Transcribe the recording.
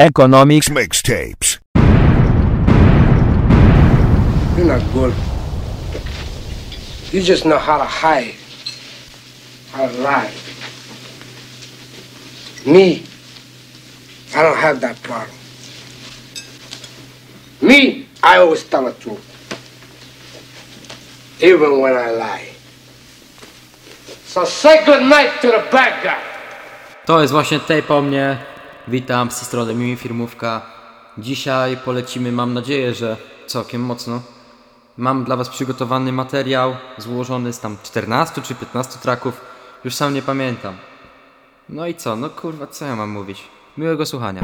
Ekonomiks Mixtapes. You're not good. You just know how to hide, how to lie. Me, I don't have that problem. Me, I always tell the truth. Even when I lie. So say good night to the bad guy. To jest właśnie tape o mnie. Witam z tej strony Mimi Firmówka. Dzisiaj polecimy, mam nadzieję, że całkiem mocno. Mam dla Was przygotowany materiał złożony z tam 14 czy 15 traków. Już sam nie pamiętam. No i co? No kurwa, co ja mam mówić? Miłego słuchania.